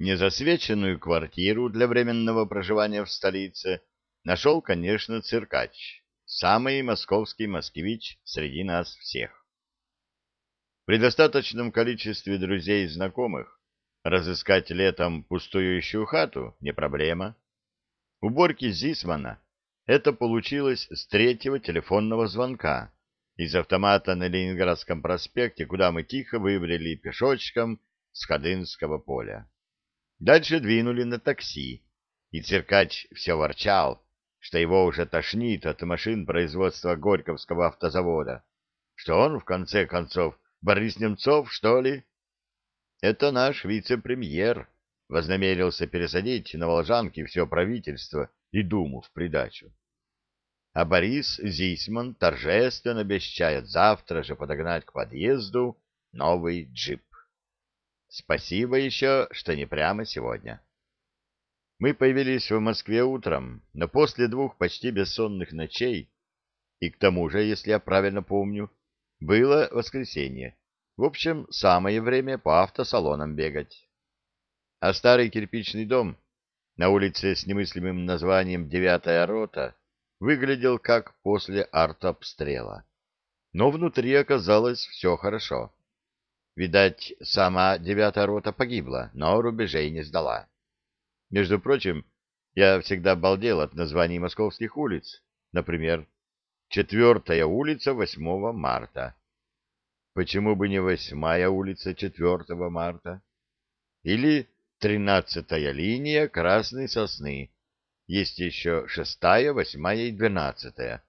Незасвеченную квартиру для временного проживания в столице нашел, конечно, циркач, самый московский москвич среди нас всех. При достаточном количестве друзей и знакомых разыскать летом пустующую хату не проблема. Уборки Зисмана это получилось с третьего телефонного звонка из автомата на Ленинградском проспекте, куда мы тихо выбрели пешочком с Ходынского поля. Дальше двинули на такси, и циркач все ворчал, что его уже тошнит от машин производства Горьковского автозавода, что он, в конце концов, Борис Немцов, что ли? Это наш вице-премьер вознамерился пересадить на Волжанке все правительство и Думу в придачу. А Борис Зисман торжественно обещает завтра же подогнать к подъезду новый джип. Спасибо еще, что не прямо сегодня. Мы появились в Москве утром, но после двух почти бессонных ночей, и к тому же, если я правильно помню, было воскресенье. В общем, самое время по автосалонам бегать. А старый кирпичный дом на улице с немыслимым названием «Девятая рота» выглядел как после артобстрела. Но внутри оказалось все хорошо. Видать, сама девятая рота погибла, но рубежей не сдала. Между прочим, я всегда балдел от названий московских улиц. Например, четвертая улица 8 марта. Почему бы не восьмая улица 4 марта? Или тринадцатая линия Красной Сосны. Есть еще шестая, восьмая и двенадцатая.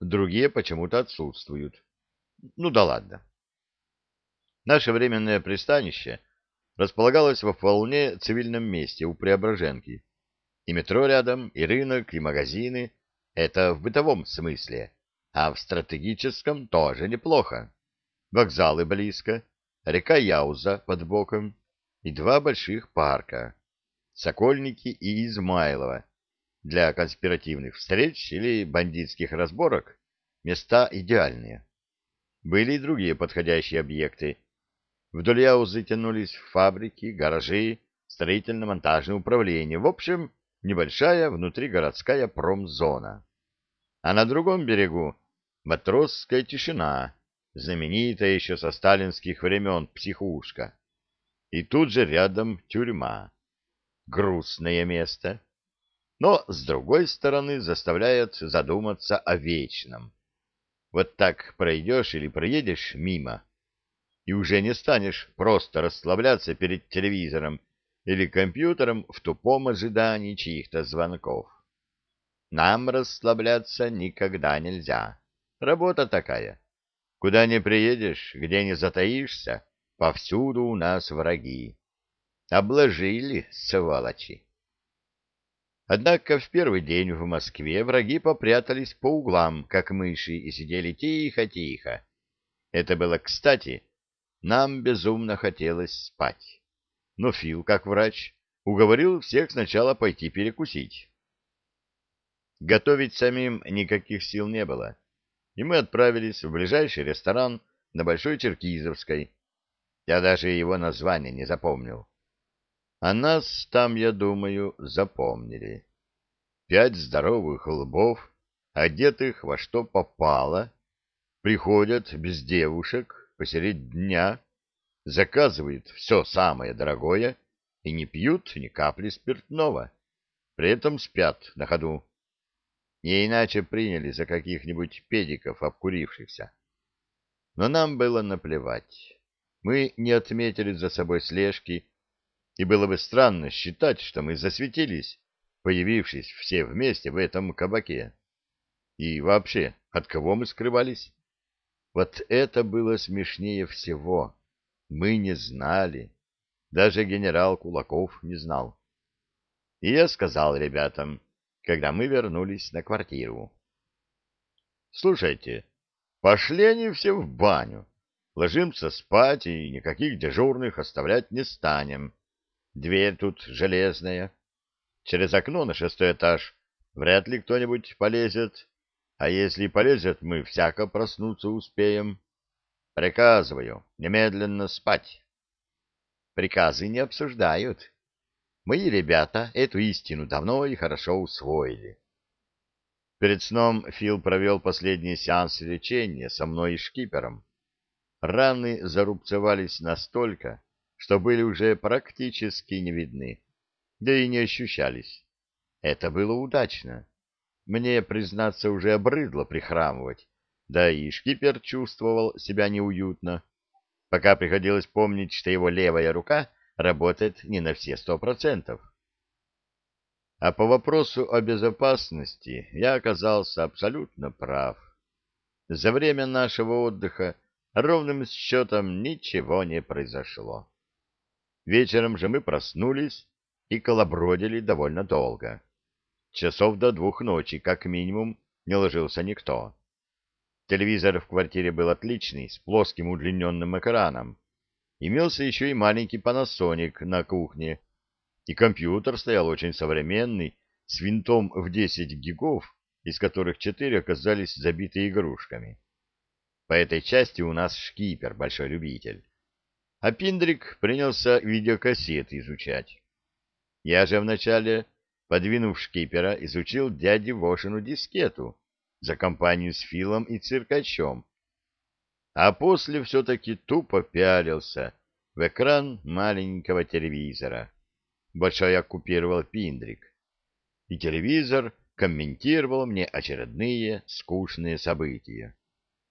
Другие почему-то отсутствуют. Ну да ладно. Наше временное пристанище располагалось во вполне цивильном месте у Преображенки. И метро рядом, и рынок, и магазины. Это в бытовом смысле. А в стратегическом тоже неплохо. Вокзалы близко, река Яуза под боком и два больших парка. Сокольники и Измайлово. Для конспиративных встреч или бандитских разборок места идеальные. Были и другие подходящие объекты, Вдоль Яузы тянулись фабрики, гаражи, строительно-монтажное управление. В общем, небольшая внутригородская промзона. А на другом берегу матросская тишина, знаменитая еще со сталинских времен психушка. И тут же рядом тюрьма. Грустное место. Но, с другой стороны, заставляет задуматься о вечном. Вот так пройдешь или проедешь мимо, и уже не станешь просто расслабляться перед телевизором или компьютером в тупом ожидании чьих-то звонков. Нам расслабляться никогда нельзя. Работа такая. Куда не приедешь, где не затаишься, повсюду у нас враги. Обложили, сволочи. Однако в первый день в Москве враги попрятались по углам, как мыши, и сидели тихо-тихо. Это было кстати, нам безумно хотелось спать. Но Фил, как врач, уговорил всех сначала пойти перекусить. Готовить самим никаких сил не было, и мы отправились в ближайший ресторан на Большой Черкизовской. Я даже его название не запомнил. А нас там, я думаю, запомнили. Пять здоровых лбов, одетых во что попало, приходят без девушек, посередь дня заказывают все самое дорогое и не пьют ни капли спиртного. При этом спят на ходу. Не иначе приняли за каких-нибудь педиков обкурившихся. Но нам было наплевать. Мы не отметили за собой слежки, и было бы странно считать, что мы засветились, появившись все вместе в этом кабаке. И вообще, от кого мы скрывались? Вот это было смешнее всего. Мы не знали. Даже генерал Кулаков не знал. И я сказал ребятам, когда мы вернулись на квартиру. Слушайте, пошли они все в баню. Ложимся спать и никаких дежурных оставлять не станем. Дверь тут железная. Через окно на шестой этаж вряд ли кто-нибудь полезет. А если полезет, мы всяко проснуться успеем. Приказываю немедленно спать. Приказы не обсуждают. Мои ребята эту истину давно и хорошо усвоили. Перед сном Фил провел последний сеанс лечения со мной и шкипером. Раны зарубцевались настолько, что были уже практически не видны, да и не ощущались. Это было удачно. Мне, признаться, уже обрыдло прихрамывать, да и шкипер чувствовал себя неуютно, пока приходилось помнить, что его левая рука работает не на все сто процентов. А по вопросу о безопасности я оказался абсолютно прав. За время нашего отдыха ровным счетом ничего не произошло. Вечером же мы проснулись и колобродили довольно долго. Часов до двух ночи, как минимум, не ложился никто. Телевизор в квартире был отличный, с плоским удлиненным экраном. Имелся еще и маленький панасоник на кухне, и компьютер стоял очень современный, с винтом в 10 гигов, из которых 4 оказались забиты игрушками. По этой части у нас шкипер, большой любитель. А Пиндрик принялся видеокассеты изучать. Я же вначале подвинув шкипера, изучил дяде Вошину дискету за компанию с Филом и Циркачом, а после все-таки тупо пялился в экран маленького телевизора. Большой оккупировал Пиндрик, и телевизор комментировал мне очередные скучные события.